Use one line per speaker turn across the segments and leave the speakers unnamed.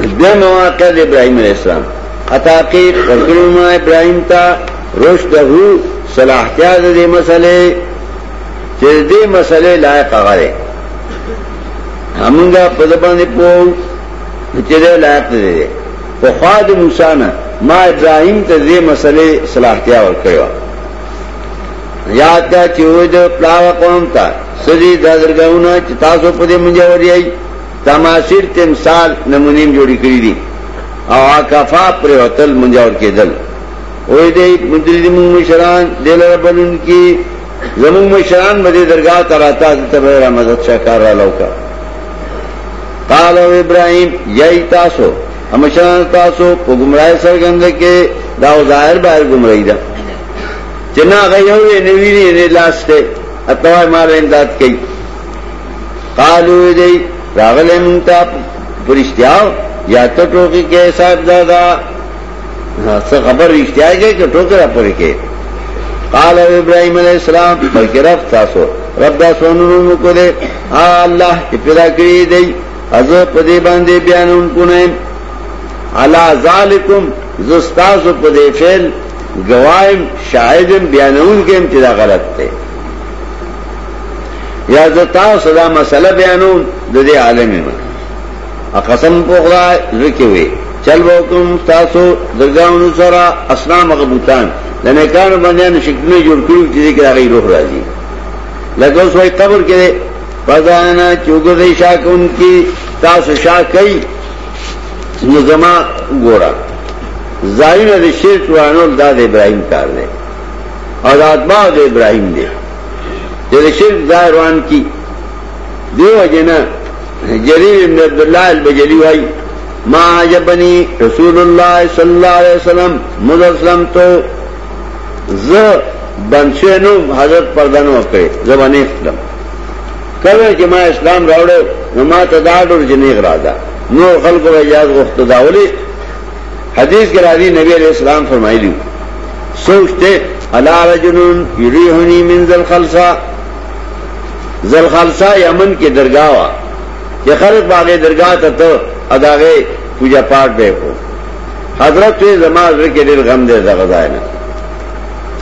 دو مواقع د ابراهيم عليه السلام اتاقي رسول ما ابراهيم تا رشده صلاحتیا د دې مسلې چې دې مسلې لایق غره همغه په باندې پوه چې دې لایق دې په خاد موسی نه ما ابراهيم ته دې مسلې صلاحتیا ورکړو یاد دا چې وې د پلاو قوم ته سړي د درګاونه چې تاسو په دې منځ وري تماثر تمثال نمونیم جوڑی کری دی او آکافا پر حتل منجاور کے دل اوی دے مدری دی مونگ مشران دے لربن ان کی زمونگ مشران مدی درگاہ تراتا دیتا بہرہ مزد شاکار را لوکا قال او ابراہیم یای تاسو امشران تاسو پو گمرائی سرگندے کے داو ظاہر باہر گمرائی دا چنا غیہو یہ نویری انہی لاستے اتوائی مارا انداد کی قال اوی دے راغل یا تو ٹوکی کے صاحب ایسا ہاں، خبر رشتہ گئے کہ ٹوکرا پر کے قال ابراہیم علیہ السلام بلکہ رب رب تاسو دا سو کو دے آ اللہ پیدا کری دئی از باندھے ان کو اللہ گواہ شاہد ان بیانون کے امتدا غلط تھے یا زتا مسئلہ بیانون بان دے عالم اقسم پوکھا رکے ہوئے چل بوکم تاسو درگا انسورا اسلام اقبوتان لنکانو بندیان کرا کروڑا روح رازی لگو سوئی قبر کرے کے پذا نا شاک ان کی تاسو شاک کئی نظمہ گورا ظاہر شرف الداد ابراہیم کار دے اور دے ابراہیم دے جر شرف ظاہر کی دیو ما اللہ رسول اللہ صلی اللہ علیہ حضرت پردن اسلام راوڑے نما تدارڈ اور جنیغ رادا نو خلق داولی حدیث کے راضی نبی علیہ السلام فرمائی لوستے اللہ یریحنی منزل خلصہ زل خالسا امن کی یہ چخل باغ درگاہ تھا تو اداغ پوجا پاٹ دے ہو حضرت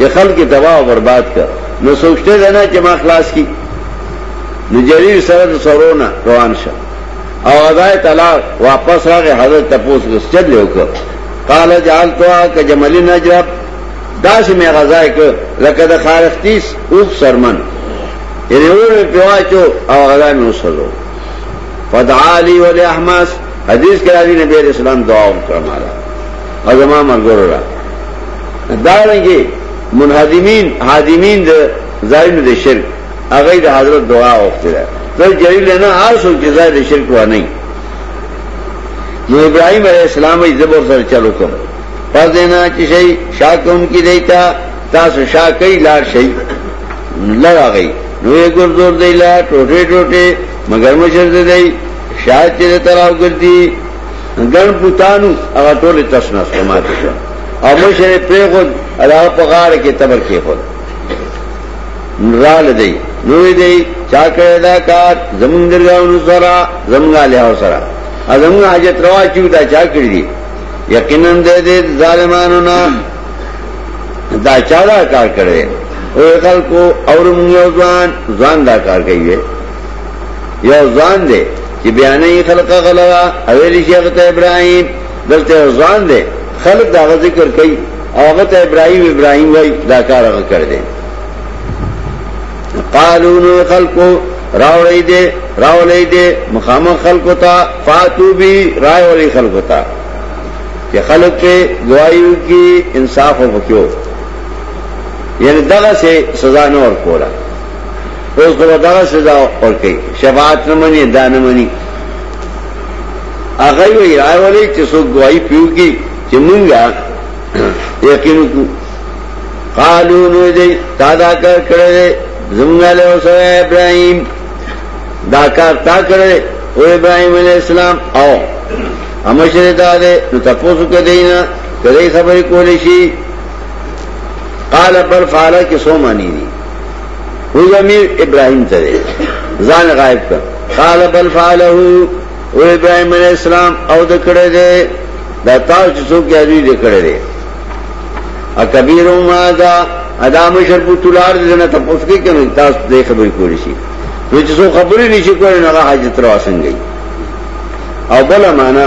نہ خل کی دباؤ برباد کر نہ سوچتے دینا کہ ماں خلاص کی نہ نری سرد سرونا اور ادائے تلا واپس آ کے حضرت تپوس چل لے کر کالا جال تو آ جالتوا جملی نہ جب داس میں خزائے کر رقد خارختیس اوپ سرمن یعنی او غلا میں اسلو فدہ علی ولی احماس حدیث کے عالی نبی علیہ السلام دعا افرا مارا ہزمام حادمین دار منہادمین ہادمین شرک اگئی حضرت دعا افطر لینا آر آ سوچے سا شرک ہوا نہیں یہ ابراہیم علیہ السلام زبر سر چلو کرو پر دینا چی شاہ کو امکی نہیں تھا شاہ کئی لار شہی لڑا گئی نو یې ګردور دی لا ټوټه ټوټه مگر مشر دی شاید چې تراو ګرځي ګن پوتانو هغه ټول تشنه سماته شو او مشر په خود الله په غار کې تبر کې خود رال دی نو دی چا کړه دا کار زمون درګاونو سره زمغا له سره ازمغا حاجت روا چې دا چا کړی دی یقینا دې ظالمانو نه دا چا دا کار کړی او خلکو اور یو ځان ځان دا کار کوي یو ځان دی چې بیانې خلق غلا اویل شیخ ته ابراهيم دلته ځان دی خلق دا ذکر کوي هغه ته ابراهيم ابراهيم وای دا کار هغه کړ دی قالو نو خلقو راولې دې راولې دې مخامخ خلقو ته فاتو بي راولې خلقو ته چې خلق کې گوايو کې انصاف وکړو یعنی دغه سے سزا نه ورکولا اوس دغه دغه سزا ورکي شفاعت نه مني دا نه مني هغه وی راولي چې څوک ګواہی پیوږي چې مونږه یقین کو قالو نو دې تا دا کار کړې زمونږه له اوسه ابراهيم دا کار تا کړې او ابراهيم عليه السلام او امشره دا دې نو تاسو کې دینا کله خبرې کولې شي قال بل فعلا کی سو مانی دی وہ زمین ابراہیم ترے زان غائب کا قال بل فعلا ہو او ابراہیم علیہ السلام او دکڑے دے دا تاو چسو کیا دوی دکڑے دے اکبیر او مادا ادا مشر پو تولار دے دنا تپوس کی کنو تاس دے خبری کوری سی تو چسو خبری نیشی کوری نگا حاجت رواسن گئی او بلا مانا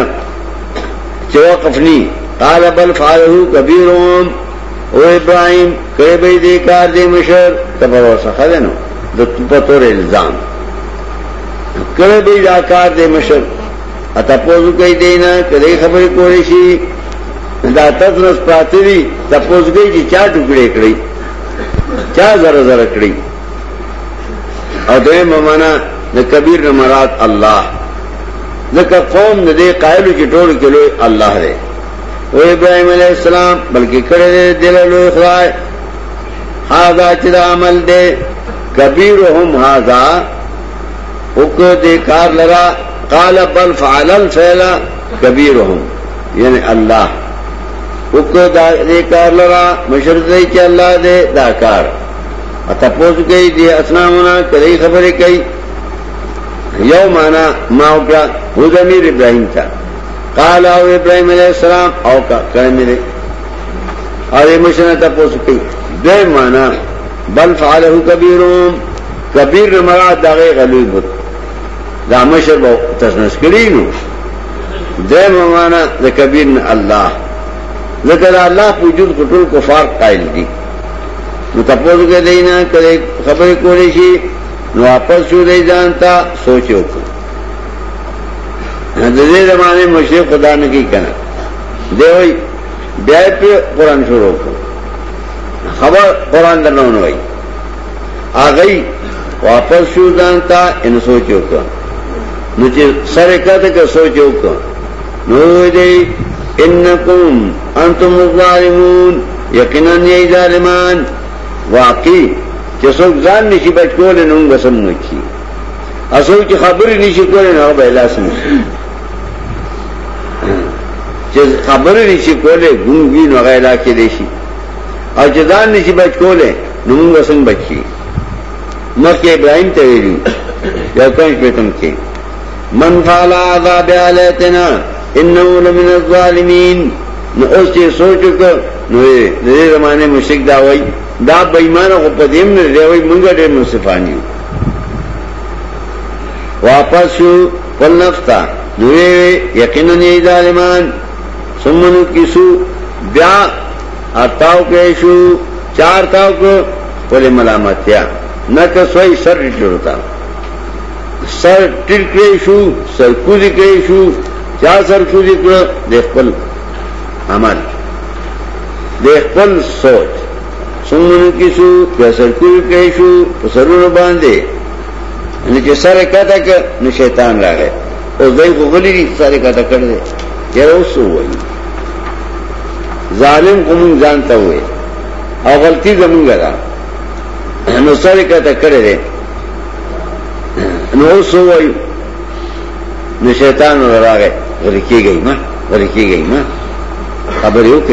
چوا قفنی قال بل فعلا ہو کبیر او مادا او ابراهيم کړي به دې کار دې مشر تبو وسخه ده نو د تطور الزام کړي به دا کار دې مشر اته پوزو کوي دینا کله خبرې کولې شي دا تاسو نس پاتې دي تاسو کوي چې چا ټوکړې کړې چا زره زره کړې او دې ممانا د کبیر مراد الله ځکه قوم دې قائل چې ټول کلو الله دی وہ ابراہیم علیہ السلام بلکہ کڑے دے دل دلوس خدای ہاضا چدا عمل دے کبیر ہم ہاضا اکرو دے کار لگا قال بل فالل کبیر ہم یعنی اللہ عکر دے کار لگا مشرد دے چ اللہ دے دا اتا پوز گئی دے منا کئی خبریں کئی یو مانا ماں پیا حز امیر ابراہیم تھا ابراہیم علیہ السلام او کا اور یہ مانا مانا بل کبیر کبیر مرا غلوی تسنس دے دا اللہ لیکن اللہ پوجود قائل دی پوجھا تپوز خبریں نو واپس چھو رہی جانتا سوچو تھی دے زمانے مشرق خدا نے کی کہنا دے ہوئی بیا پہ قرآن شروع کو خبر قرآن درنا ہوئی آ گئی واپس شو جانتا ان سوچو کا مجھے سر کہتے کا سوچو کا نو انکم انتم الظالمون یقیناً یہی ظالمان واقعی چسوک زان نشی بچ کو سمجھی نوں گسم نکی اصوک خبر نشی کو لے نہ بہلا چې خبرې نشي کولې ګونګي نو غیلا کې دشي او چې ځان نشي بچ کولې نو موږ څنګه بچي مکه ابراهيم ته ویلو یو پنځ پتم کې من فعل عذاب علیتنا انه لمن الظالمین نو اوس چې سوچ وکړ نو دې زمانه مشرک دا وای دا بېمانه خو په دې نه دی وای مونږ ډېر منصفانی واپس شو ولنفتا نو یقینا ظالمان سمن کسو بیا کے کیشو چار تاو کو پلے ملامت کیا نہ کسوئی سر ریٹر ہوتا سر ٹر کے کریشو سر کے کریشو چا سر کود کر دیکھ پل عمل دیکھ پل سوچ سمن کسو کیا سر کود کریشو سرور باندھے نیچے یعنی سر کہتا کہ شیطان را گئے اور دہی کو گلی سارے کہتا کر دے یار اس سے وہی ظالم کو جانتا ہوئے اور غلطی سر کہتا کرے کرانے کی گئی گئی ماں ماں خبر ہو ہو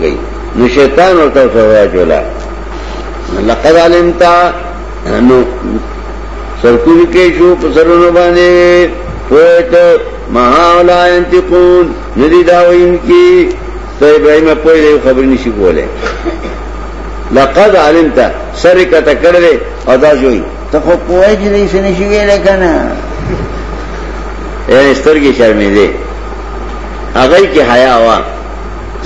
گئی گئی خبر اور تو لقد علمتا نو یہ کے شو پسروں بانے پویت محاولا انتقون ندی داوئین کی تو ابراہیم پوی دیو خبر نشی بولے لقد علمتا سر کتا کردے ادا جوئی تا خو پوی جی دیسے نشی ویلے کنا یعنی سترگی شرمی دے اغیر کی حیاء وا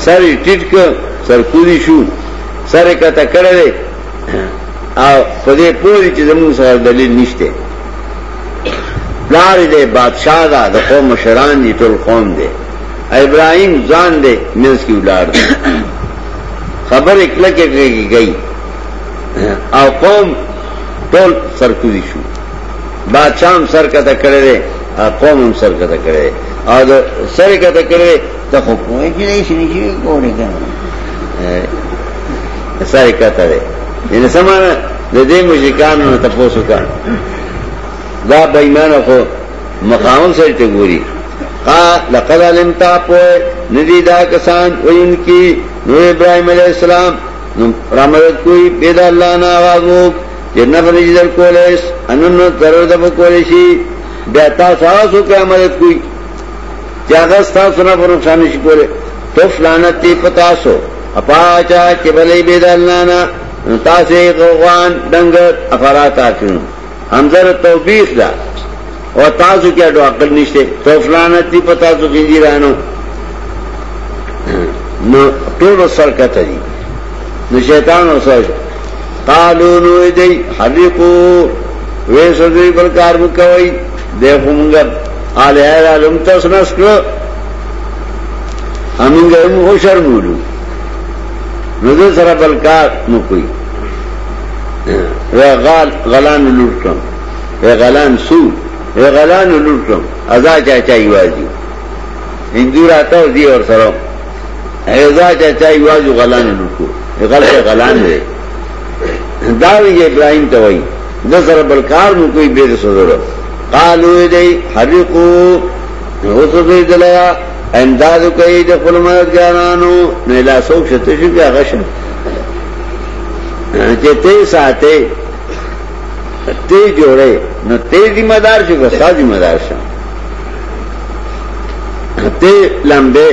سر ٹیٹ کر سر کولی شو سر کتا کردے او پدې پوری چې زموږ سره دلیل نشته پلار دے بادشاہ دا د قوم مشران دي ټول قوم دے ابراهيم ځان دے منس کی ولاد خبر اکله کې گئی او قوم ټول سرکوزی شو بادشاہ هم سرکته کړی او قوم هم سرکته کړی او د سرکته کړی ته خو کوی چې نه شي نشي کولی کنه سرکته دې نه سمانه د دې مشرکانو ته پوسو کړ دا بېمانه خو مقام سره ته ګوري قال لقد علمت پوه ندی دا کسان وین کی نو ابراهيم عليه السلام رحمت کوئی پیدا الله نه आवाज وک جنہ فرج در کولیس اننو ضرر دب کولیشی بیتا ساسو قیامت کوئی چاگستا سنا پر نقصانش کولے توف لانتی پتاسو اپاچا چبلی بیدا لانا تاسی غوغان دنگر افرات آتیونو ہمزر توفیق دا اور تازو کیا ڈو عقل نیچے تو فلانا تھی پتا تو کنجی رہنو ٹوڑ سر کہتا جی شیتان کالو نو دئی ہری کو وے سدری پر کار مکوئی دیکھو منگ آلے آلوم تو سنس کر ہم گئے ہوشر مولو نظر سر بلکار مکوئی غال غلان لور کم غلان سو غلان لور کم ازا چاچا یوازی هندو راتا او دی اور سره ازا چاچا یوازو غلان لور کو غلط غلان دی داوی ابراهیم ته وای نظر بلکار مو کوئی بے سوزر قالو دی حرقو وسوی دلیا امداد کوي د خپل مرګ جانانو نه لا سوچ ته شي هغه شنه ساتھے جوڑے نو تے ذمہ دار چکا تھا ذمہ دار شو لمبے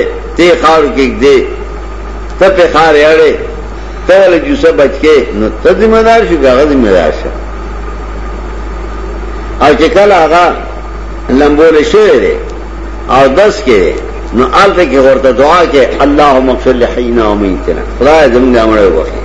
تب خار اڑے جو سا بچ کے نو تا ذمہ دار شو چکا ذمہ دارشن اور کل آگا لمبوں شو رے اور بس کے نو آلتا اور غورتا دعا کے اللہ مقصلہ دم گا مڑے بخے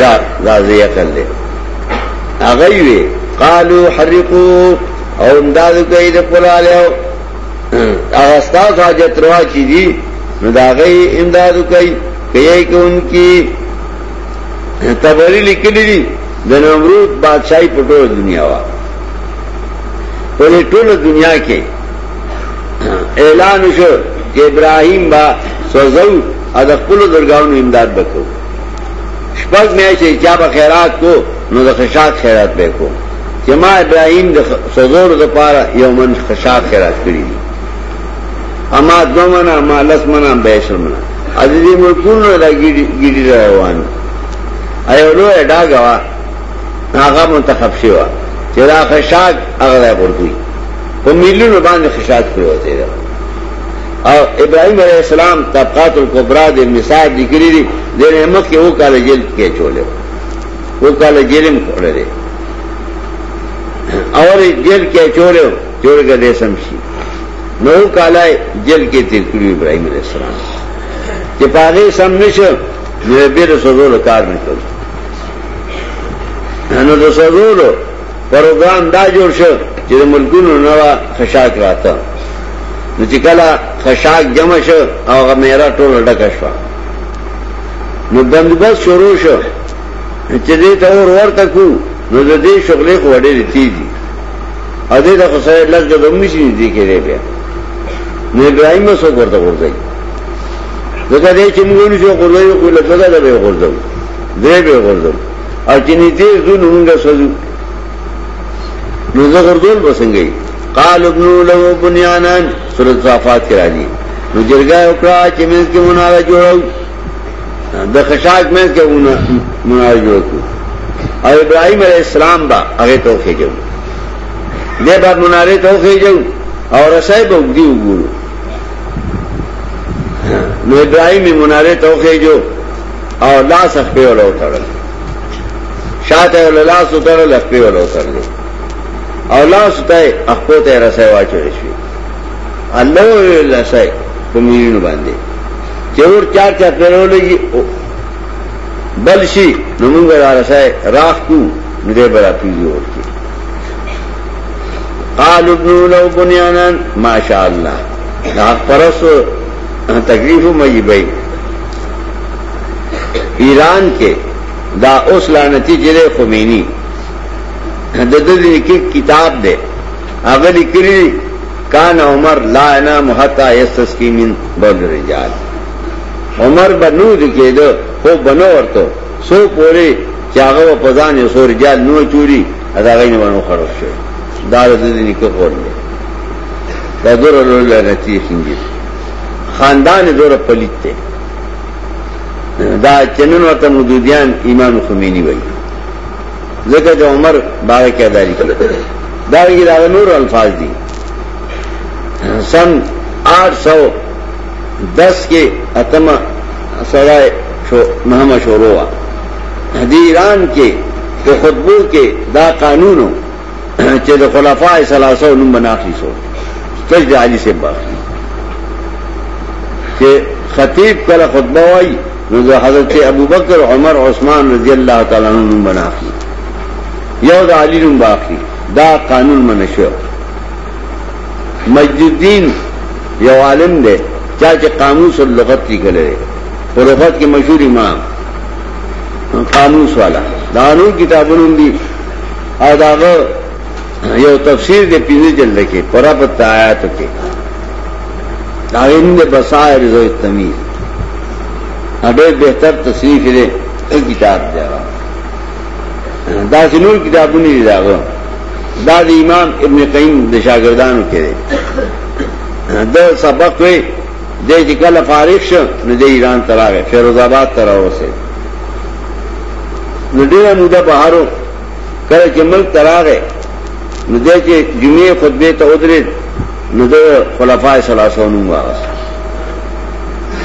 دا زازی اکل دے اغیوی قالو حرقو او امدادو کئی دا قلالیو اغستاس حاجت روا چی دی نو دا غی امدادو کئی کئی که انکی تبری لکلی دی د نمرود بادشاہی په ټوله دنیا وا په ټوله دنیا کې اعلان شو چې ابراهيم با سوزو اد خپل درگاہونو امداد وکړو شپگ میں ایسے کو کو نو خیرات بے جما ابراہیم سزور خشاک خشاک خشاک خیرات کری دی اما اما دو منا منا منا لس بیشر عزیزی ملکون رو دا دا گیری را گوا منتخب چرا اغلا باند اور ابراہیم علیہ السلام طبقات اسلام دی دیر احمد کے وہ کالا جیل کے چولے وہ کالا جیلم کھولے دے اور جیل کے چولے چولے کا دے سمشی نو کالا جیل کے تیر کری ابراہیم علیہ السلام کہ پاگے سم نشو میرے بیر سزول کار نکل نو دو سزول پروگرام دا جوړ شو چې د ملکونو نوا خشاک راته نو چې کله خشاک جمع شو هغه میرا ټول ډکه شو نو بندبست شروع شو چې دې ته اور ورته کو نو د دې شغلې خو ډېرې تیزي ا دې د خسای لږ د دمې شي دې کېږي بیا نو ابراهيم سو ورته ورځي دغه دې چې موږ نه شو ورځي خو له دغه دې ورځو دې به ورځو ا چې نه دې زون موږ سوزو نو زه ورځول بسنګي قال ابن له بنيانا سورۃ صافات کرا دي نو جرګه وکړه چې موږ کې مناره جوړو د خشاک مې کې منای جوړ کو او ابراهيم عليه السلام با هغه توخه جو دې بعد مناره توخه جو او رسای به وګړي وګړو نو ابراهيم مناره توخه جو او لاس په ولا وترل شاته ولا لاس وترل په ولا وترل او لاس ته اخو ته رسای واچو شي الله ولسای په مينو باندې چور چار چار پیرو لگی بل شی نمنگ رسائے راخ کو مجھے برا پیزی اور کے قال ابنو لو بنیانا ما شاء اللہ راخ پرس تکلیف مئی بھائی ایران کے دا اس لانتی جلے خمینی ددل کی کتاب دے اگر کری کان عمر لا نام حتا یستسکی من بول رجال عمر بنو دکېده خو بنو ورته سو پوری چاغه په ځان یې سور جال نو چوری ادا غین باندې خراب شو دا د دې نیکه خور دی دا دور لعنتی څنګه خاندان دور پلیت دی دا چنن ورته مودودیان امام خمینی وایي ځکه چې عمر باغ کې اداري کړ دا یې دا نور الفاظ دي سن 800 دس کے اتم سرائے مہم شوروا ایران کے تو خطبو کے دا قانون ہو خلافا سلاسو نم بناخی سو چل علی سے باقی خطیب کل خطبہ خطبوئی رضو حضرت ابو بکر عمر عثمان رضی اللہ تعالیٰ نم بناخی یہود علی نم باخی دا قانون منشور مجدین یو عالم دے چاہے قاموس اور لغت کی گلے اور لغت کے مشہور امام قاموس والا دارو کتابوں دی دی اور تفسیر کے پیزے چل رکھے پورا پتہ آیا تو کہ دارند بسا رضو تمیز ابھی بہتر تصریف دے کتاب دیا دا سنور کتابوں نے دیا گو دا دا امام ابن قیم دشاگردان کے دے دا سبق ہوئے دې چې کله فارغ شو نو د ایران تراغه فیروز آباد تراوسه نو ډیره موده بهارو کله چې ملک تراغه نو دې چې جمعې خطبه ته ودرې نو د خلفای ثلاثو نوم واغس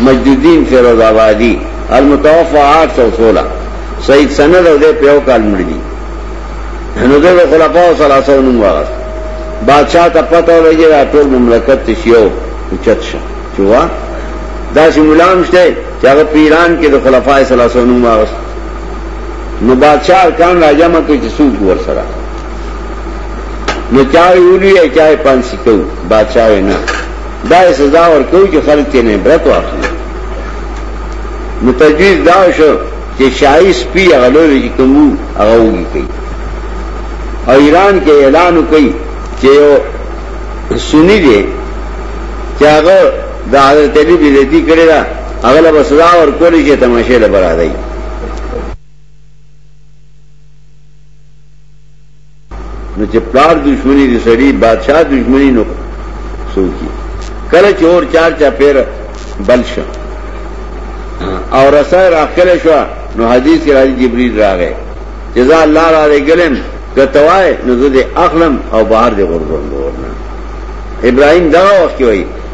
مجدودین فیروز آبادی المتوفى 816 سید سند او دې په یو کال مړی نو د خلفای ثلاثو نوم واغس بادشاہ ته پته ولګي ټول مملکت شیو چت شه چوا دا شمولان شته چې هغه پیران کې د خلفای ثلاثه نوم واغست نو بادشاہ کان راجمه کوي چې سود ور سره نو چاوی اولی ہے چاوی پانسی کو بادشاوی نا دا سزا ورکو چې خلق تینے برت واخلی نو تجویز داو شو چې شاہی سپی اغلوی جی کمو اغاوگی کئی او ایران کې اعلانو کئی چې یو سنی دے چې اغا دا حضرت علی بیزتی کړی دا هغه به صدا ور کولی چې تماشه لپاره دی نو چې پلار دښمنی دي سړي بادشاہ دښمنی نو سوکی کله چور چار چا پیر بلش او رسای راخله شو نو حدیث کې راځي جبرئیل راغی جزا الله را لګلم کتوای نو زه دې اخلم او بهر دې غرضون ورنه ابراهيم دا وخت وایي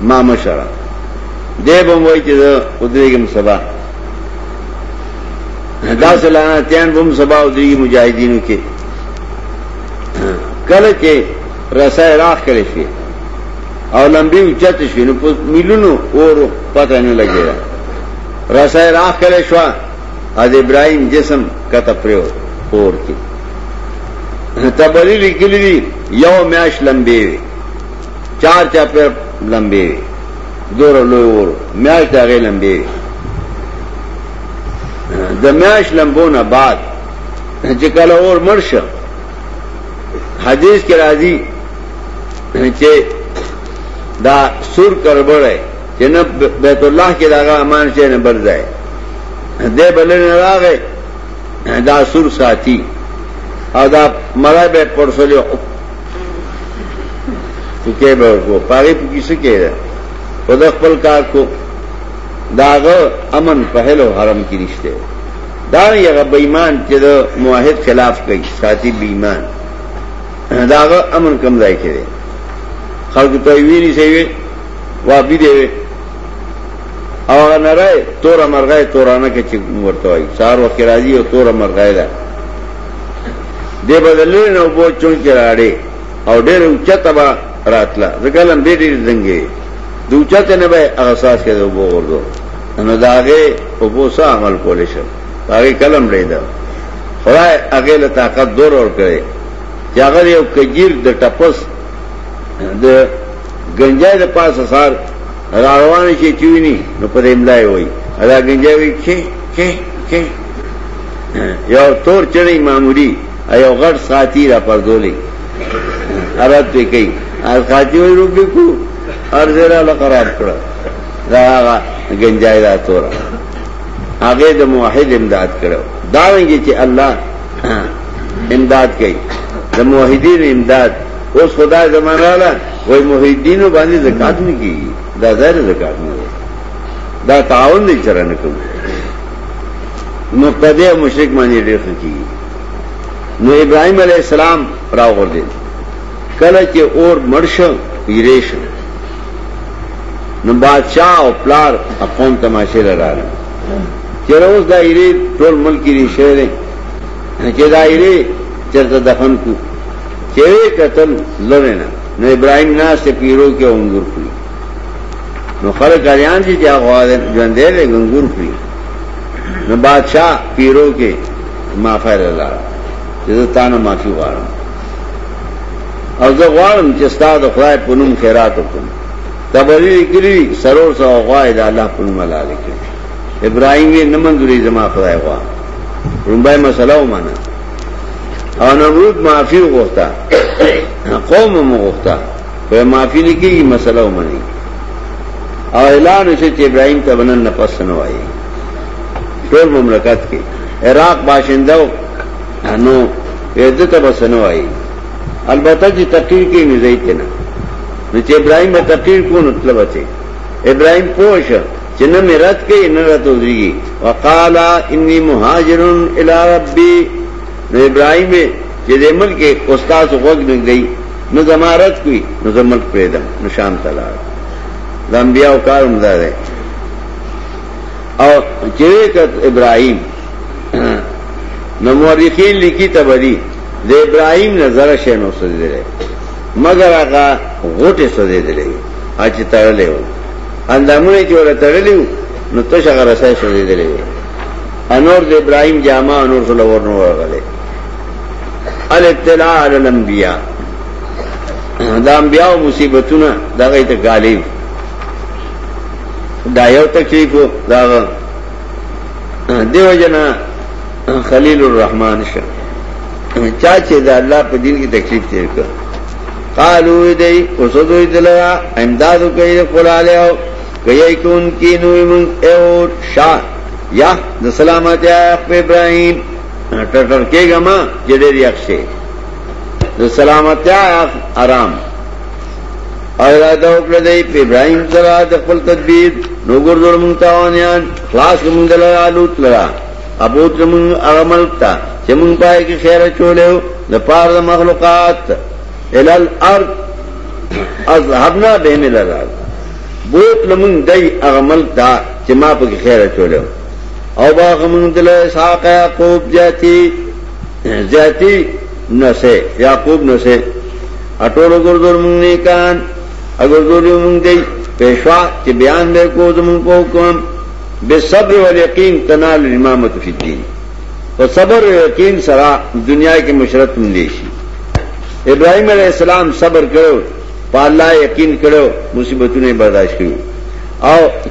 ما مشره دی به وای چې ودریګم سبا دا سلانه تیان بم سبا ودریګ مجاهدینو کې کله چې رسای راخ کړی شي او لمبي اوچت شي نو په ملونو اور پته نه لګیږي رسای راخ کړی شو از ابراهيم جسم کته پرو اور کې تبری لیکلی یو میاش لمبي چار چا پر لمبے لمبے دور میاش میاش دا بعد چکل اور مرش حدیث کے راضی چے دا سور کربڑ ہے اللہ کے داغا امان من سے بردائے دے بلے راغے دا سور ساتھی آدھا مر بیٹ پڑسو جو پکې به ورکو پاره پکې څه کېده په د خپل کار کو داغه امن په هلو حرم کې رښته دا یو بېمان چې د موحد خلاف کوي ساتي بېمان داغه امن کم ځای کې دی خلق ته ویری شي وا بي دی او نه راي تور مرغای تورانه کې چې ورته وای سار وکړه راځي او تور مرغای ده دی بدلې نو بو چون کې راړي او ډېر اوچته راتلا زګلم دې دې زنګې دوچته نه به احساس کې وګ ورغو نو داغه او بوسا عمل کولې شو هغه کلم لیدا خدای هغه له طاقت دور ور کړې چې هغه یو کجیر د ټپس د گنجای د پاسه سار روان شي چويني نو په املای وای دا گنجای وي کې کې کې یو تور چړې معمولی ایو غړ ساتي را پردولې عرب دې کوي الفاتحه وی روبی کو ارزرا له قرار کړ دا هغه گنجای راتور هغه د موحد امداد کړو دا وایي چې الله امداد کوي د موحدین امداد اوس خدای زمانہ لا وای موحدینو باندې زکات نه کیږي دا زهر زکات نه دا تعاون دې چر نه کوي نو پدې مشرک باندې ډېر خکې نو ابراهيم عليه السلام راغور دي کل کے اور مرش ویریش بادشاہ اور پلار اقوم تماشے لڑا رہا چروز دا ایرے ٹول ملکی ریشے رہے چہ دا ایرے چرتا دفن کو چرے قتل لڑے نا نو ابراہیم نا سے پیرو کے انگور پڑی نو خلق اریان جی جا ہوا جن دے لے انگور پڑی نو بادشاہ پیرو کے معافی لڑا رہا جدو تانا معافی ہوا رہا او زه غواړم چې استاد خدای په نوم خیرات وکړم تبری کړی سرور سو غوای د الله په نوم حلال کړی ابراهیم یې نه منځوري زما خدای غوا رومبای مسله ومانه او نمرود معافی وغوښته قوم مغوښته په معافی لګي مسله ومني او اعلان شي چې ابراهيم ته ونن نه پس نه وایي ټول مملکت کې عراق باشنده نو یې دته پس نه وایي البتہ جی تقریر کی نظر کے نا نچے ابراہیم میں تقریر کو مطلب اچھے ابراہیم پوش شر جن میں رت کے نہ رت ادری گی وقالا انی مہاجر علا ملک وقت میں گئی زمارت کوئی نہ زمل پہ دم نشان تلا گمبیا اوکار ہے اور چرے کا ابراہیم نہ مورخین لکھی تبری د ابراهيم نظر شنو سوزیدل مگر هغه غټه سوزیدل اچ تړلې و اندامونه چې ور تړلې نو ته څنګه راځي سوزیدل انور د ابراهيم جامه انور صلی الله ورنو ورغله الاطلاع علی الانبیاء دا انبیاء او مصیبتونه دا غیته غالب دا یو تکلیف دا دیو جنا خلیل الرحمن شه چا چې د الله په دین کې تکلیف تیر کړ قالو دې اوسو دې دلا امداد کوي قلاله او کوي کون کې نو من او شا یا د سلامات یا ابراهيم ټټر کېګه ما چې دې ریاکشه د سلامات یا آرام اراده وکړه دې ابراهيم سره د خپل تدبیر نو ګورځول مونږ تاوانيان خلاص مونږ دلالو تللا ابوت زمنگ اغملتا زمنگ پائے کی خیر چولے ہو نپار دا مخلوقات الال ارد اضحبنا بہم الال ارد بوت لمنگ دی اغملتا زمنگ پائے کی خیر چولے ہو او باغ منگ دل ساق یاقوب جاتی جاتی نسے یاقوب نسے اٹول گردور منگ نیکان اگردوری منگ دی پیشوا چی بیان بے کو زمنگ پوکم بے صبر و یقین تنال امامت فی الدین اور صبر و یقین سرا دنیا کے مشرت مندیشی ابراہیم علیہ السلام صبر کرو پالا یقین کرو مصیبتوں نے برداشت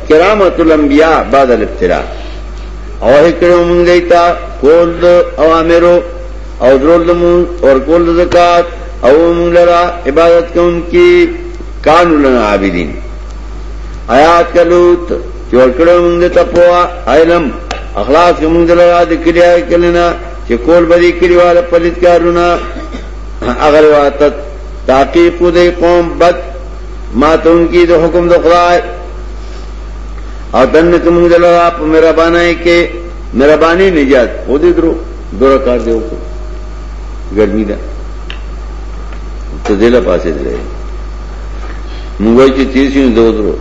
کرام تلم گیا بادل ترا او کر منگئیتا کو میرو اور کولات او من لرا عبادت کن کی کانو لنا کانا عبدین آیا کلوت اخلاص کول والا پلت کیا اگر قوم تاپی ماں ان کی تو حکم دخلا اور دن تم آپ میرا بانا ہے کہ میرا بانی نجات جات وہ دو رکھ کر دے تو گرمی دل پاس ممبئی کی تیسری دو درو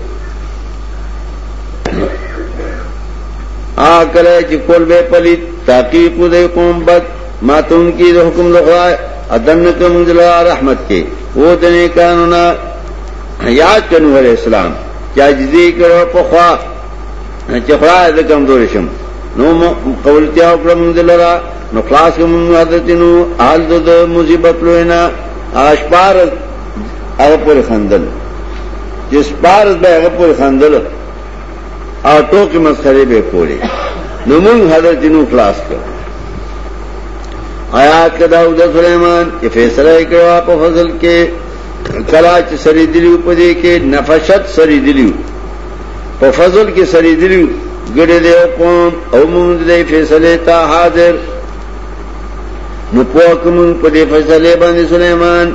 آ کرے چې کول به پلی تحقیق دې قوم بد ما تون کی د حکم لغوا ادن کوم دل رحمت کې و دې قانونا یا کنو علیہ السلام چا جزی کرو په خوا چې خوا دې کمزور شم نو قول تیا کړم دل را نو خلاص کوم حضرت نو حال د مصیبت لوینا اشپار هغه پر خندل جس پار به هغه پر خندل آٹو کے مسئلے بے پورے نمنگ حضرت نو خلاص کر آیات کا داؤد سلیمان یہ فیصلہ کرو آپ فضل کے کلاچ سری دلیو پا دے کے نفشت سری دلیو پا فضل کے سری دلیو گڑے دے قوم او مند دے فیصلے تا حاضر نپوک من پا دے فیصلے باندے سلیمان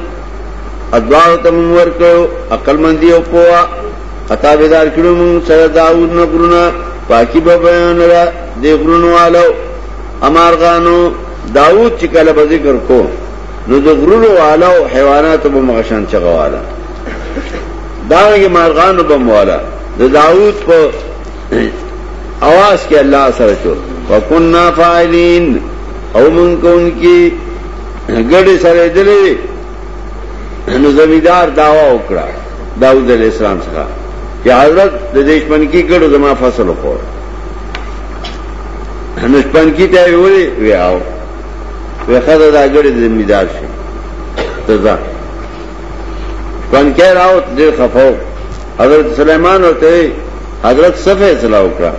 ادواو تا منور کرو اقل مندی او پوہ خطا بیدار کړو موږ سره داوود نو ګرونه پاکي به بیان را دی ګرونو والو امارغانو داوود چې کله به ذکر کو نو د ګرونو والو حیوانات به مغشان چغواله داغه مارغانو به مولا د داوود په اواز کې الله سره چو وکنا فاعلین او مونږ کوونکی ګړې سره دلې نو زمیدار داوا وکړه داوود علیہ السلام څخه چې حضرت د دشمن کی ګړو زما فصل وکړ دشمن کی ته ویل ویاو وی خدای دا ګړې ذمہدار شي ته ځه پنکه راو دې خفاو حضرت سليمان ورته حضرت صفه اسلام وکړه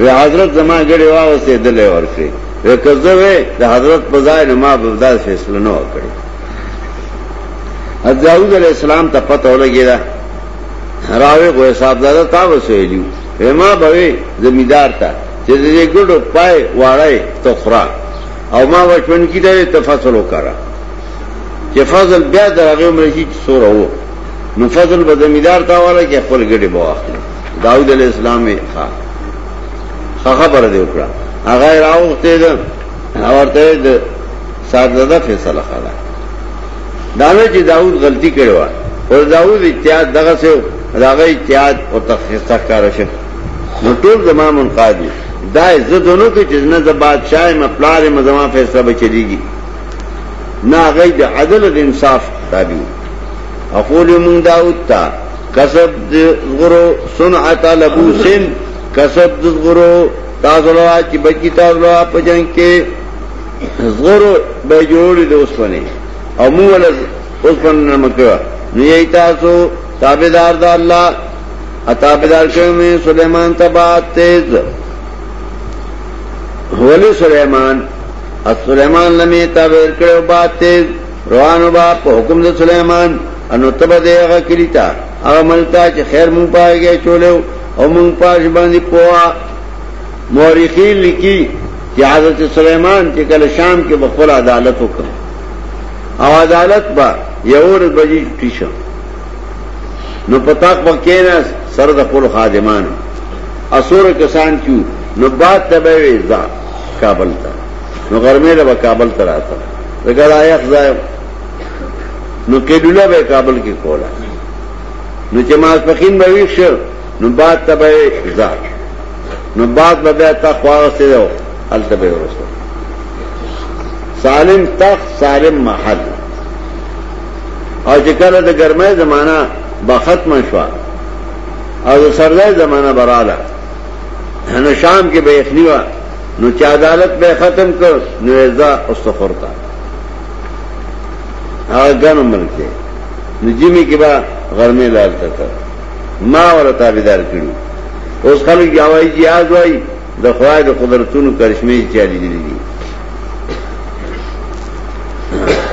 وی حضرت زما ګړې واوسته دلې ورکړي وی کزه د حضرت په ځای ما بغداد فیصله نه وکړي حضرت داوود علیہ السلام ته پته ولګی راوی کو حساب دادا تا وسویلیو ما بوي زمیدار ته چې دې ګډو پای واړای تخرا او ما وچون کې دې تفاصل وکړه چې فضل بیا درغه عمر کې سور وو نو فضل به زمیدار تا والا کې خپل ګډي بواخله داوود علی السلام ښا خبر دې وکړه هغه راوخته ده اورته ده ساده فیصله خاله دا چې داوود غلطي کړو او داوود اتحاد دغه سه راغه اجتهاد او تخصیص کار شه نو ټول زمام منقادي دا زدونو کې چې نه د بادشاہ مپلار مزما فیصله بچلېږي نه غي د عدل او انصاف تابع اقول من داوود تا کسب غرو صنعت لبوسن کسب غرو تاسو له چې بچی تاسو له په جنگ کې زغرو به جوړې د اوسپنې او مو ول اوسپنه مکه نو یې تاسو تاب دار دا اتاب تابے شو میں سلیمان تیز ہولی سلیمان سلیمان لمی کڑ بات تیز روحان باپ حکم سلیمان دے اغا کریتا اغا ملتا چی خیر مو پائے گئے چولے او مو پاش باندی پوا مور لکی کہ حضرت سلیمان کہ کل شام کے بخول عدالتوں کا او عدالت با یہ اور بجی ٹی نو پتاق وکینا سر د خپل خادمان اسور کسان کیو نو بات تبوی ځا کابل ته نو ګرمه له کابل ته راته دګر آیخ ځای نو کډونه به کابل کې کولا نو چې ما پخین به ویښ نو بات تبوی ځا نو بات به تا خواسته ده الته به ورسو سالم تخ سالم محل او چې کله د ګرمه زمانہ با ختم شوا او سردار زمانہ براله نو شام کې به اخنیوا نو چې عدالت به ختم کړ نو ازا استغفر تا هغه ګنو ملکه نو جیمی کې با غرمه لال تا ما ولا تابعدار کړو اوس خلک یوای جیاز وای د خوای د قدرتونو کرشمه چالي دي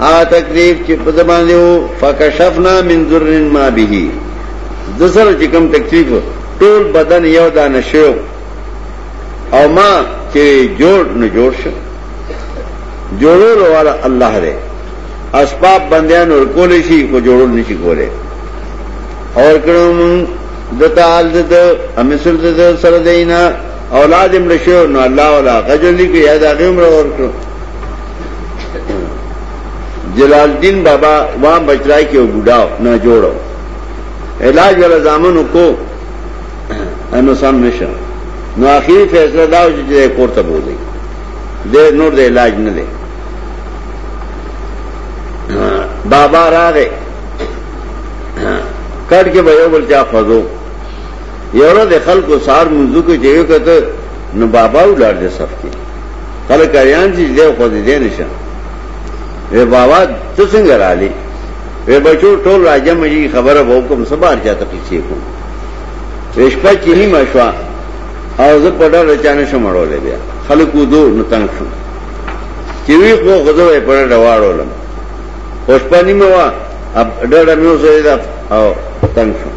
آ تکلیف چې په زبان دیو فکشفنا من ذرن ما به د سره چې کوم تکلیف ټول بدن یو دانه شو او ما چې جوړ نه جوړ شو جوړول والا الله دی اسباب بندیان ورکول شي کو جوړول نشي کوله اور کړم د تعال د امسل د سره دینا اولاد امر شو نو الله ولا غجل کی یاد هغه امر ورکړو جلال لال بابا وہاں بچرائے کے بڑھاؤ نہ جوڑو علاج والا زامن کو سم نش نو آخری فیصلہ داؤ تب ہو گئی دے نور دے علاج نہ لے بابا را رے کٹ کے بھائی بول چاہ چاہو دے خل کو سار مزو کو جیو کہ بابا دے سب کے خل کریان جی دے وہ دے نشان وی بابا ته څنګه رالی وی بچو ټول راځم یی خبره وو کوم سبار چاته پیسې کوم وی شپه کې نیمه شو او زه په ډار چانه شم وروړل بیا خلکو دو نو تنګ شو چې وی خو غزوې په ډار واړولم اوس په نیمه وا ډار مې وسه او تنګ شو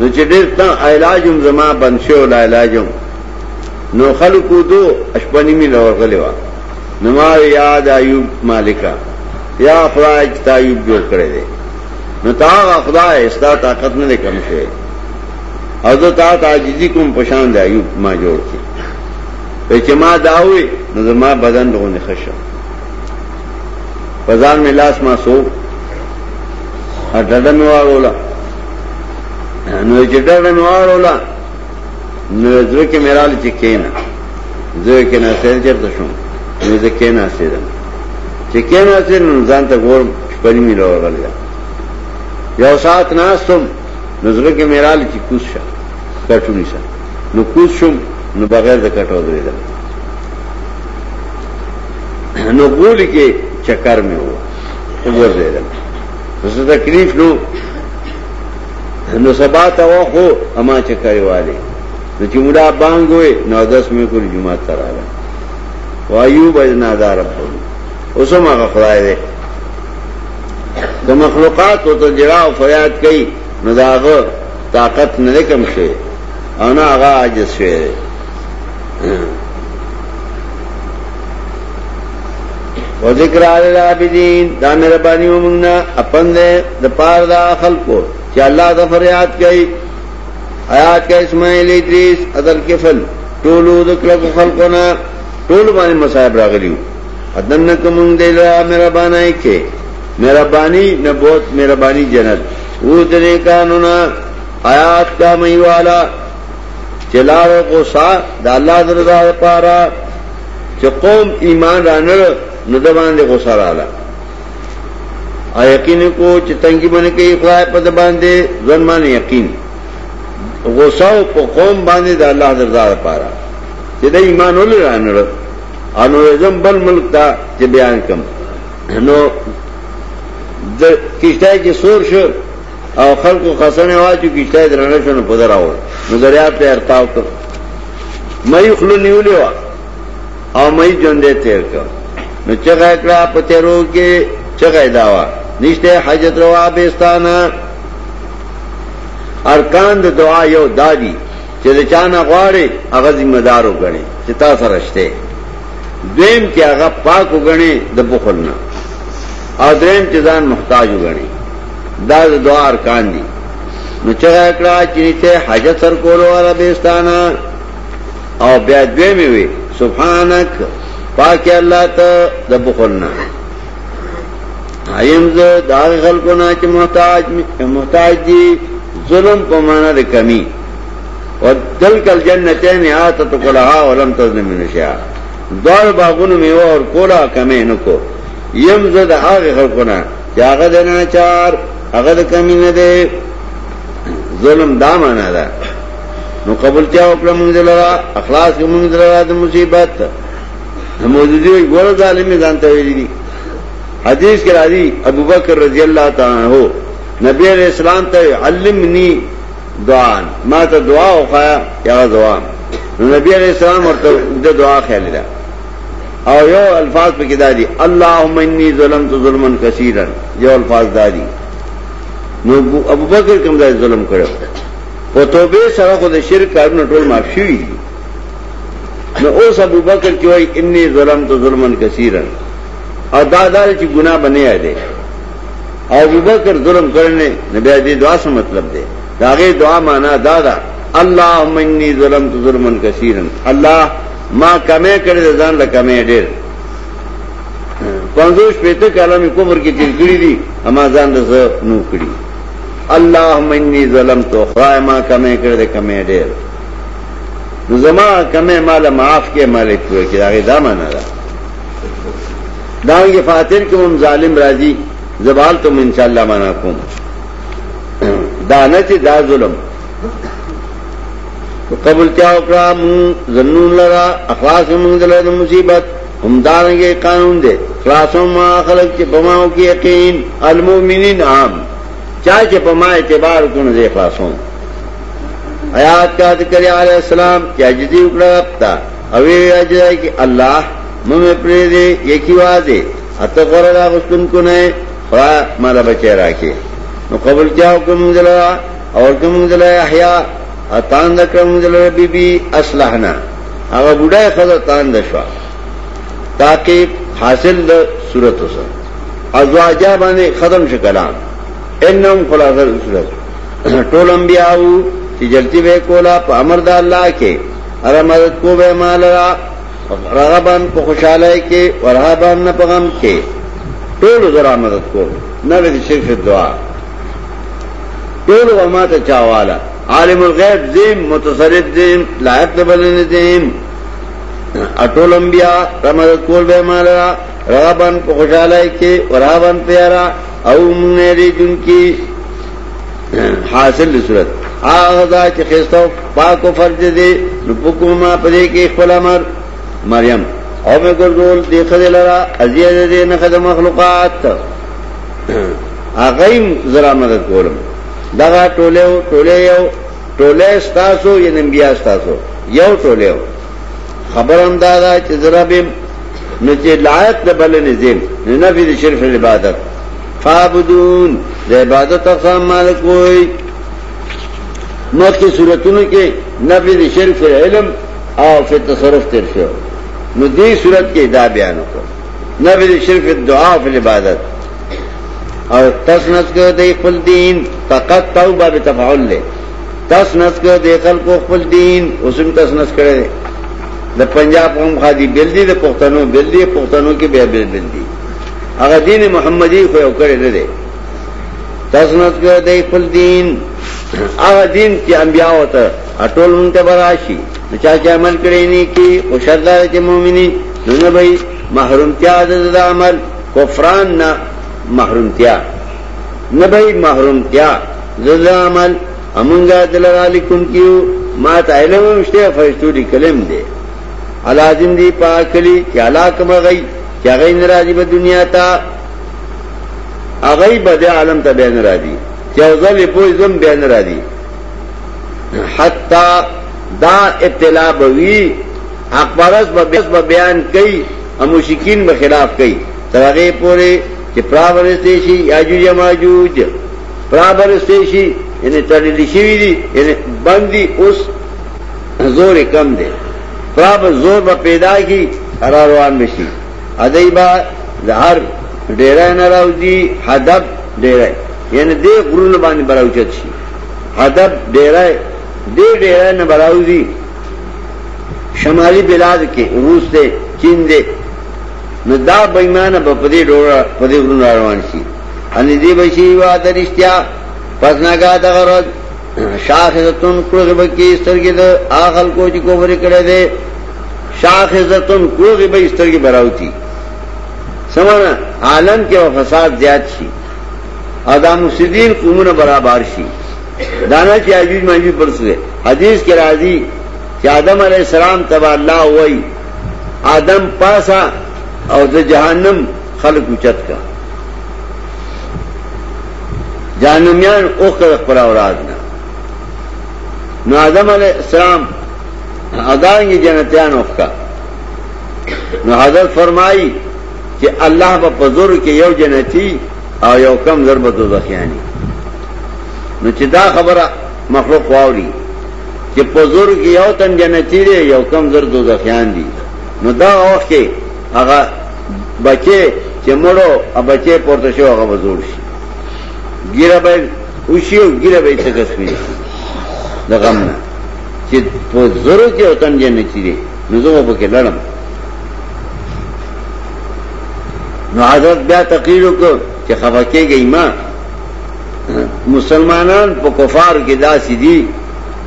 نو چې ډېر تا علاج هم زما بنشو لا علاج هم نو خلکو دو اشپنی می لورغلی و نما یاد ایوب مالکا یا خدای چې تا ایوب جوړ کړی دی نو تا خدای ستا طاقت نه کم شي او زه تا تعجزي کوم پشان دی ایوب ما جوړ کی چې ما داوي نو زما بدن دغه خشه پزان می لاس ما سو اډډه می وارولا نو چې ډډه می وارولا نو زه کې میرال چې کینا زه کې نه سر چرته شوم نو زه کې نه سیدم چې کې نه سیدم ځان ته ګورم پلي مې راغلی یو سات ناستم نظر کې میرال کی کوس شا کټونی شا نو کوس شم نو بغیر د کټو درېدل نو ګول کې چکر مې و وګور درېدل زه تکلیف نو نو سبا تا و خو اما چکرې والے نو چې موږ باندې نو داس مې کول جمعه تراله وایوب بجنا دار اسم میں خواہ دے تو مخلوقات فریاد کئی طاقت نہ دے دے کم شے و و ذکر آل العابدین دا دا دا دا مربانی منگنا اپن پار کو چا اللہ فریاد کئی آیات کا اسماعیل ادریس ادر کفن ٹول کو خلقنا ٹول بانے مسائب را ادن کمنگ دے رہا میرا بانا میرا بانی نہ بہت میرا بانی جنرل ادنے کا ننا آیات کا مئی والا چلاو کو سا دلّہ دردار پارا جو قوم ایمان رانر ندبان دے کو سر آ یقین کو چتنگی من کے خواہ پد باندھے مانے یقین غصہ کو قوم باندھے دا اللہ حضر پارا چې د ایمان ولې رانړ انو زم بل ملک ته چې بیان کم نو د کیشته کې سور شو او خلکو خاصنه واچو کیشته درنه شنو په دراو نو دریاب ته ارتاو کړ مې خلو نیولې وا او مې جوندې تیر کړ نو چې غکړه په تیرو کې چغې داوا نشته حاجت روا بهستانه ارکان د دعا یو دادی چې د چانه غواړي هغه ذمہ دار وګڼي چې تاسو رشته دویم چې هغه پاک وګڼي د بخل نه او دریم چې ځان محتاج وګڼي دا د دعا ارکان دي نو چې کړه چې ته حاجت سر کولو والا بيستانا او بیا دویم وي سبحانك پاک الله ته د بخل نه ایم زه دا خلکو نه چې محتاج محتاج دي ظلم په معنا د کمی دل کلین باغن میں اور کولا کمے نکو یم زد کو اغد کمی نہ دے ظلم دام آنا نو قبول کیا اپنا منگ دا اخلاص کے منگزل مصیبت موجودی ہوئی ظالم میں جانتا ہوئی ہوئے حدیث کے راضی ابو بکر رضی اللہ تعالیٰ ہو نبی اسلام تو علم نی دعان ما تا دعا وقایا یا دعا نبی علیہ السلام اور دے دعا خیال دا او یو الفاظ پہ کدا دی اللہم انی ظلمت ظلما کثیرا یو الفاظ دا دی نو ابو بکر کم دا ظلم کرو و توبے سرا خود شرک کارون ٹول معاف شوی دی نو اوس ابو بکر کی وئی انی ظلمت ظلما کثیرا اور دادار چی گناہ بنے آدے ابو بکر ظلم کرنے نبی علیہ دعا سے مطلب دے داغے دعا مانا دادا اللہ منی ظلم تو ظلم اللہ ماں کمے کرے دے کمے ڈیر کنزوش پیتے میں کمر کی تلکڑی دی زان نو نوکڑی اللہ منی ظلم تو خواہ ماں کمے کر دے کمے کمے کم معاف کے داغے دا مانا دا داٮٔ کے فاتر کے ہم ظالم راضی زبال تم انشاءاللہ شاء اللہ مانا کم دانا دا ظلم قبل کیا اکرا زنون لرا اخلاص منگ دلد مصیبت ہم دانگے قانون دے خلاصوں ما خلق چی پماؤں کی یقین المومنین عام چاہ چی پما اعتبار کن دے خلاصوں حیات کا ذکر علیہ السلام کیا جدی اکرا ربتا اوی اجزائی کہ اللہ مم پرے دے یکی واضح اتقور اللہ غسکن کنے خواہ مالا بچے راکے نو قبل کیا حکم اور کم احیا بی بی اسلحنا اگر خدا تاکہ حاصل دا صورت ہو تمضل حیا بانے ختم صورت سے کلا تی جلتی بے کولا پا دا اللہ کے ار مدد کو بے رغبان پا خوشحالے کے ورہبان کے ٹول ذرا مدد کر نہ ماتاوالا عالم الغیب متصرف کول مالا بن اٹولمبیا رول بہم رابطہ پیارا او امن جن کی حاصل صورت رسرتوں پاک فرد دے رکی پلا امر مریم او اوبرا دے نقد مخلوقات ذرا مدد کولم دغه ټوله ټوله یو ټوله ستاسو یې انبیا ستاسو یو ټوله خبرم دا دا چې ذرابم نو چې لایق د بل نظام نه نه د شرف عبادت فابدون د عبادت اقسام مالک وي نو کې صورتونو کې نفي د شرف علم او په تصرف تر شو نو دې صورت کې دا بیان وکړه نفي د شرف دعا او عبادت او تسنس کو دی خپل دین فقط توبه به تفعل له تسنس کو دی خلکو خپل دین اوسم تسنس کړي د پنجاب هم خادي بل دي د پښتنو بل دي پښتنو کې بیا بل بل دي هغه دین محمدي خو یو کړی نه دی تسنس کو دی خپل دین هغه دین چې انبیا وته اټول مونته براشي چا چې عمل کړی نه کی او شردار چې مؤمنین نو به محروم تیاد د عمل کفران نه محروم کیا نہ بھائی محروم کیا کیا کیا عمل امنگا کیو مات علم مشتے فرشتو دے دے پاکلی لاکم اغی غی با با دنیا تا عالم تا کیا ظل تھا ناجیزم بے ابتلا بوی اقبارس با بیان کئی اموشکین بخلاف کئی پورے یاجوج ماجوج پر برسو پرا بھر سے بندی اس زور کم دے پر پیدا کی ہراروار میں سی با بات ڈیرائے نہ راؤ حدب ہدب یعنی دے گرو نبانی براؤچت سی حدب ڈے رائے دی نراؤ جی شمالی بلاد کے روس دے چین دے نو دا بېمانه په پدې ډوره پدې ورن روان شي ان دې بشي وا درشتیا پس نه کا دا غرض شاخذتن کړه بکی سترګې د اخل کو چې کوفر کړه دې شاخذتن کړه به سترګې براوتی سمانا عالم کې او فساد زیات شي ادا مسلمین قومونه برابر شي دانا چې عجیب ماجیب پرسه حدیث کې راځي چې آدم علی السلام تبا الله وای آدم پاسا اور دا جہانم خلق اچت کا جہنمیان جہان اوق اخبر او راد نو آدم علیہ السلام ادائیں گے جنتیان اوخ کا نو حضرت فرمائی کہ اللہ با بزرگ کے یو جن تھی اور یوقم زر بدو دخیانی چی دا خبر مخلوق خوری کہ یو یو تن جنتی دے کم ضربت و چیڑے دی نو دا اوخ کے هغه بچي چې مړو ا بچي پورته شو هغه وزور شي ګیره به وشي او ګیره به تکسمي د غم نه چې په زرو کې وطن جن چیرې نو زه وبکه لړم نو حضرت بیا تقریر وکړ چې خفقه گئی ما مسلمانان په کفار کې داسې دي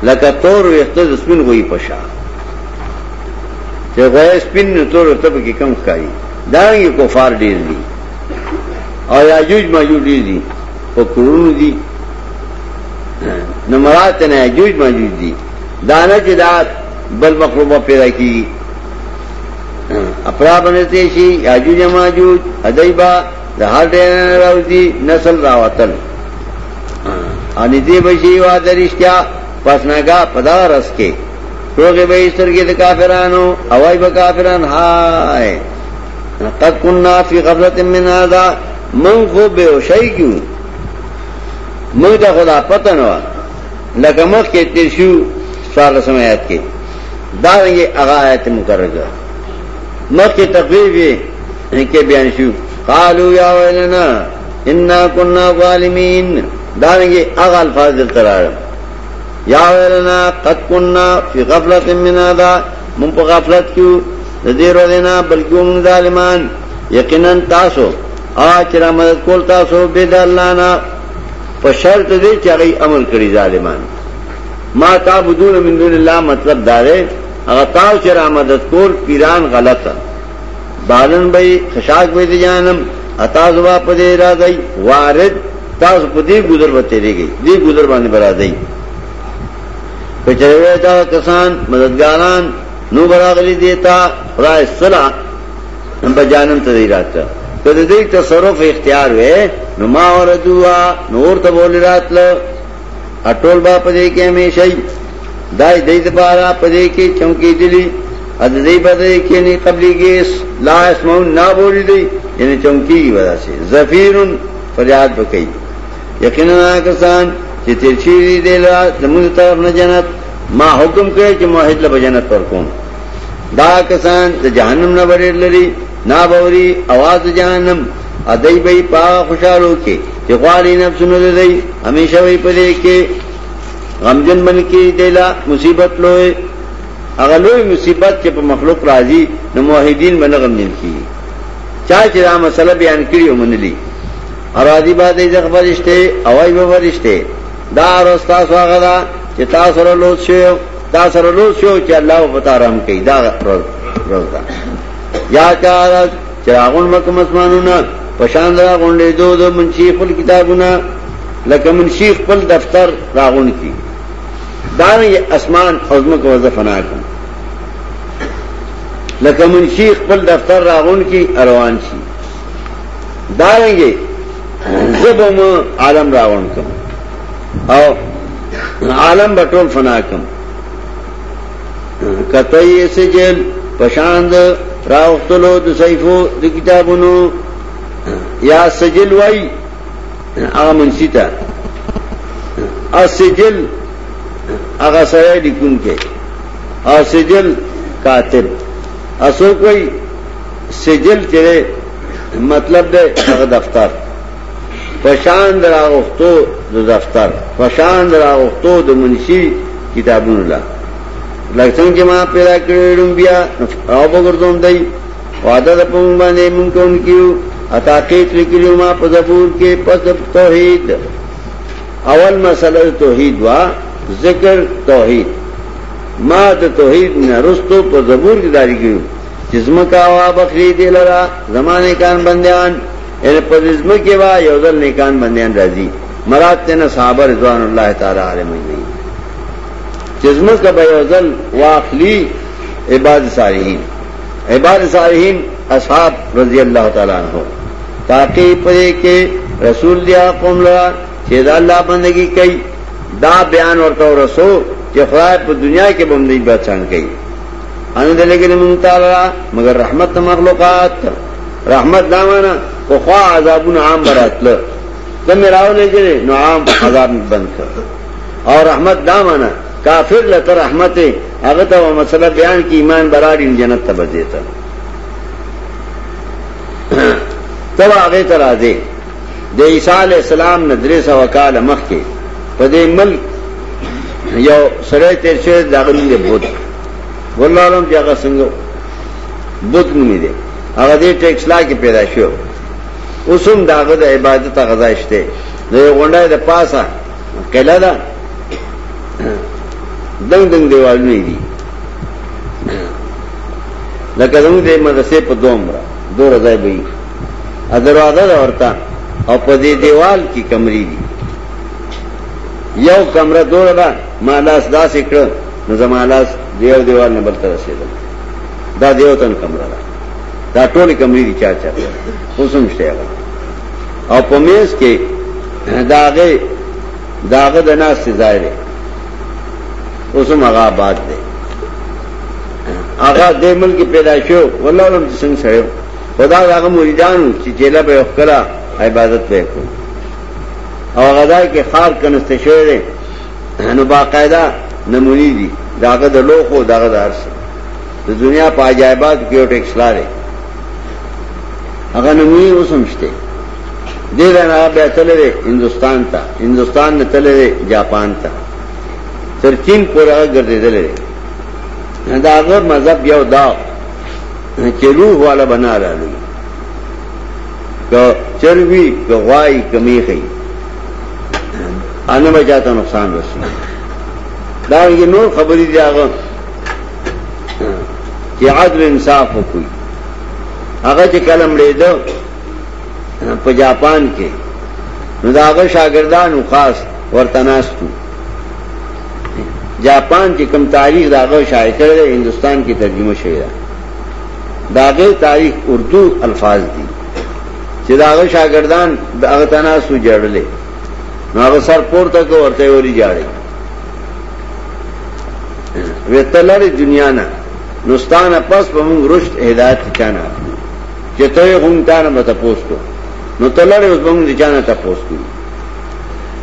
لکه تور وخت د سپین غوي پشا چې غوې سپین نو تور تب کې کم خایي دا یو کفار ډیر دي او یاجوج ماجوج ډیر دي په کورونو دي نو مراد نه یاجوج ماجوج دي دا نه چې دا بل مخلوقه پیدا کی اپرا بنتے شي یاجوج ماجوج ادایبا د هر ډیر راوځي نسل راوتل ان دې بشي وا درشتیا پسناګه پدارس کې روغی سرگی دا کافرانو اوائی با کافران قد کننا فی غفلت من من خوب بے کیوں من تا خدا لکمخ کے کے کے سوال دارنگی اغا آیت مخ پتن شو سال سمے داریں گے یا ویلنا قد کننا فی غفلت غفلت من پا کیو ندیر و دینا تک نہم فافلت یقیناً چاگئی عمل کری ظالمان ما من دون اللہ مطلب دارے اگر تاو چرا مدد کول پیران کا بالن بھئی خشاک بھئی جانم بے پدے را واپے وارد تاسپ دے گزر بتے بتری گئی دیکھ گزر برا براد کچره دا کسان مددګاران نو براغلی دیتا خدای صلا هم په جانم ته دی راته کله دې تصرف اختیار وې نو ما وردوا نور ته بولی راتل اټول با پدې کې همیشې دای دې دبارا پدې کې چونکی دلی اد دې پدې کې نه قبليږي لا اسمو نه بولی دی یعنی چونکی کی وجہ سے ظفیرن فریاد وکړي یقینا کسان چې تیر شي دی له زموږ طرف نه جنت ما حکم کړی چې موحد له جنت پر کوم دا کسان د جهنم نه ورېر لري نا باوري आवाज جهنم ادای به پا خوشالو کې چې غالي نفسونه دی همیشه وي پدې کې غمجن بن کې دیلا مصیبت لوی هغه لوی مصیبت چې په مخلوق راځي نو موحدین باندې غمجن کیږي چا چې دا مسله بیان کړی ومنلی ارادي باندې ځخ فرشته اوای به فرشته دا رستا سواغه دا چې تاسو سره لوڅ شو تاسو سره لوڅ شو چې الله په تاسو رحم کوي دا روزا یا کار چراغون مکم اسمانونه پشان دا غونډې دو دو منشی خپل کتابونه لکه منشی خپل دفتر راغون کی دا اسمان عظمت او ظفنا کوم لکه منشی خپل دفتر راغون کی روان شي دا رنګه زبم عالم راغون کوم او عالم بطول فناکم کتای سجل پشاند راوختلو د سیفو د کتابونو یا سجل وای هغه منشي ته اسجل هغه سره لیکون کې اسجل کاتب اسو کوئی سجل چره مطلب ده هغه دفتر فشان در آغفتو د دفتر فشان در آغفتو د منشی کتابون اللہ لکسنگ چه ما پیدا کرده بیا او بگردون دی وعده د پون باندې مونږ کوم کیو اتاقیت لیکلو ما په زبور کې پس توحید اول مسله توحید وا ذکر توحید ما ته توحید نه رستو په زبور کې داری کیو جسم کا وا بخری دی لرا زمانه کان بندیان یعنی با یوزل نیکان بندیان رضی رضوان اللہ تعالیٰ جزمت کا بے واخلی عباد ساریم عباد ساریم اصحاب رضی اللہ تعالیٰ عنہ پڑے کے رسول دیا قوم لگا چیز اللہ بندگی کئی دا بیان اور تو رسو کہ خدا پر دنیا کے بمندگی پہ چان کے اندل تعالیٰ مگر رحمت مخلوقات رحمت دامانا او خوا عذابون عام براتل کم راو لے جنے نو عام عذاب بند کر اور رحمت دامانا کافر لتا رحمت اغتا و مسئلہ بیان کی ایمان برار ان جنت تا بزیتا تب آغی ترا دے دے عیسیٰ علیہ السلام ندریس و کال مخ کے پا دے ملک یو سرے تیر شوید داغلی دے بود واللہ علم جاگہ سنگو بود نمی دے هغه دې ټیکسلا کې پیدا شو اوسم داغه د عبادت غذا شته نو غونډه د پاسه کله ده دنګ دنګ دیوالونه دي لکه زموږ د مدرسې په دومره دوه ځای به ا دروازه دا ورته او په دې دیوال کې کمرې دي یو کمره دوه ده مالاس داسې کړ نو زمالاس دیو دیوال نه بلته رسیدل دا دیو تن کمره ده دا ټول کمرې دي چا چا اوسم شته هغه او په میز کې داغه داغه د ناس ظاهر اوس هم هغه آباد دی هغه د ملک پیدا شو والله علم څنګه سره خدا هغه مریدان چې جیله به وکړه عبادت به وکړه او غدا کې خار کنسته شوی دی نو باقاعده نمونی دي داغه د لوخو داغه دار سره د دنیا په عجایبات کې یو ټیکس لاره هغه نمونی اوسمشته دے بے چلے رہے ہندوستان تھا ہندوستان میں چلے رہے جاپان تھا چین پورا گردے چلے رہے داغر مذہب جاؤ دا چلو والا بنا رہی چربی وائی کا می ہے این بچہ تو نقصان بچنا دار کی نو خبری دیا گیا آج میں انصاف ہو کوئی اگر کل لے دو په جاپان کې نو داغه شاګردانو خاص ورتناستو جاپان کې کم تاریخ داغه شایع کړل هندستان کې ترجمه شوی دا داغه تاریخ اردو الفاظ دي چې داغه شاګردان داغه تناستو جوړلې نو هغه سر پورته کو ورته وري جاړي وتلری دنیا نه نوستان پس په موږ رشد هدایت چانه چې ته هم تانه مت پوسټو نو تلړې اوس موږ د جانه تاسو کوو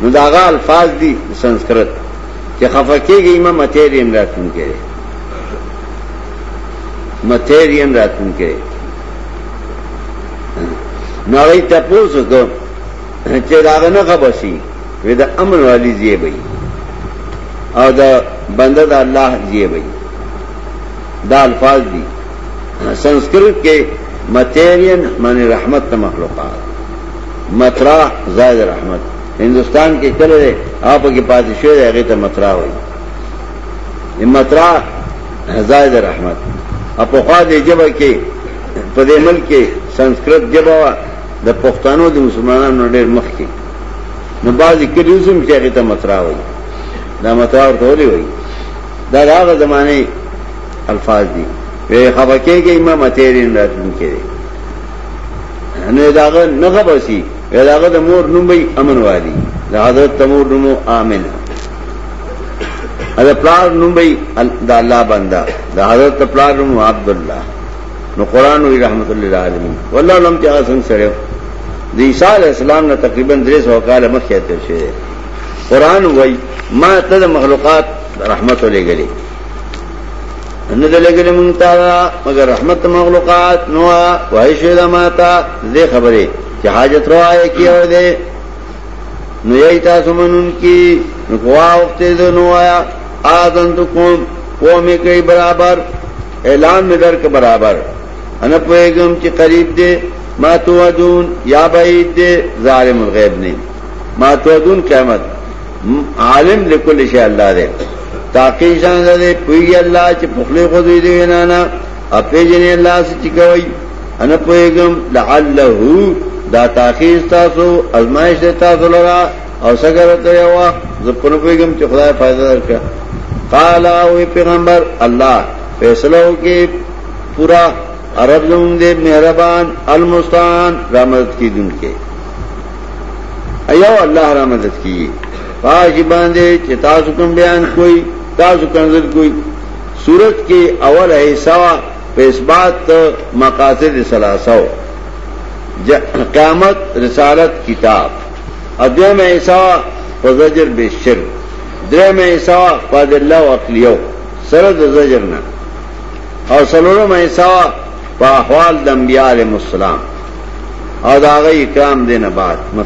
نو داغه الفاظ دي سنسکرت چې خفقېږي امام اتهریم راتون کې متهریم راتون کې نو ای تاسو کو چې داغه نه خبشي وې د امن والی زیبې او دا بنده د الله زیبې دا الفاظ دي سنسکرت کې متیرین معنی رحمت ته مخلوقات مطرع زائد رحمت ہندوستان کے کل رہے آپ کے پادشاہ رہ گئے تو مطرع ہوئی مطرع زائد رحمت اپخوا دے جب کے پدے ملک کے سنسکرت جب د پښتنو د مسلمانانو ډېر مخ کې نو بعضی کلیو زم چې هغه ته مطرح وایي دا مطرح ورته وایي دا هغه زمانه الفاظ دي وی خبکه کې امام تیرین راتلونکي دي نه داغه نه خبرسي مور نمبئی نمبئی امن والی حضرت حضرت تمور نمو نمو آمن پلار پلار دا دا اللہ اللہ بندہ نو قرآن وی رحمت واللہ علم کیا سنگ سرے عیسیٰ علیہ السلام تقریباً دریس وقال مخیت قرآن وی ما تد مخلوقات رحمت گلے گلے رحمتارا مگر رحمت مخلوقات ماتا دے خبرے کہ حاجت رو آئے کیا ہو دے نو یہی تا سمن ان کی نقوا وقتے دو نو آیا آدن تو قوم قوم کئی برابر اعلان میں در کے برابر انپ گم کے قریب دے ما تو ادون یا بعید دے ظالم الغیب نے ما تو ادون قیامت عالم لکل شہ اللہ دے تاکہ شان دے پوئی اللہ چ پخلے خود دے نانا اپے جنے اللہ سے چکوئی انا پویگم لعلہو دا تاخیر اللہ فیصلہ ہو کہ پورا عرب زم دے مہربان المستان رامدت کی دن کے ایو اللہ رامدت کی رامد باندے چی تاسو کم بیان کوئی تاسو کنزل کوئی سورت کے اول حصہ بات مقاصد ثلاثو قیامت رسالت کتاب ادو میں ایسا زجر بے شر در میں ایسا عیسا اللہ اقلیو سرد و زجرنا اور سلول و محسہ پال دمبیال مسلام اور داغی اکرام دینا بات مطلب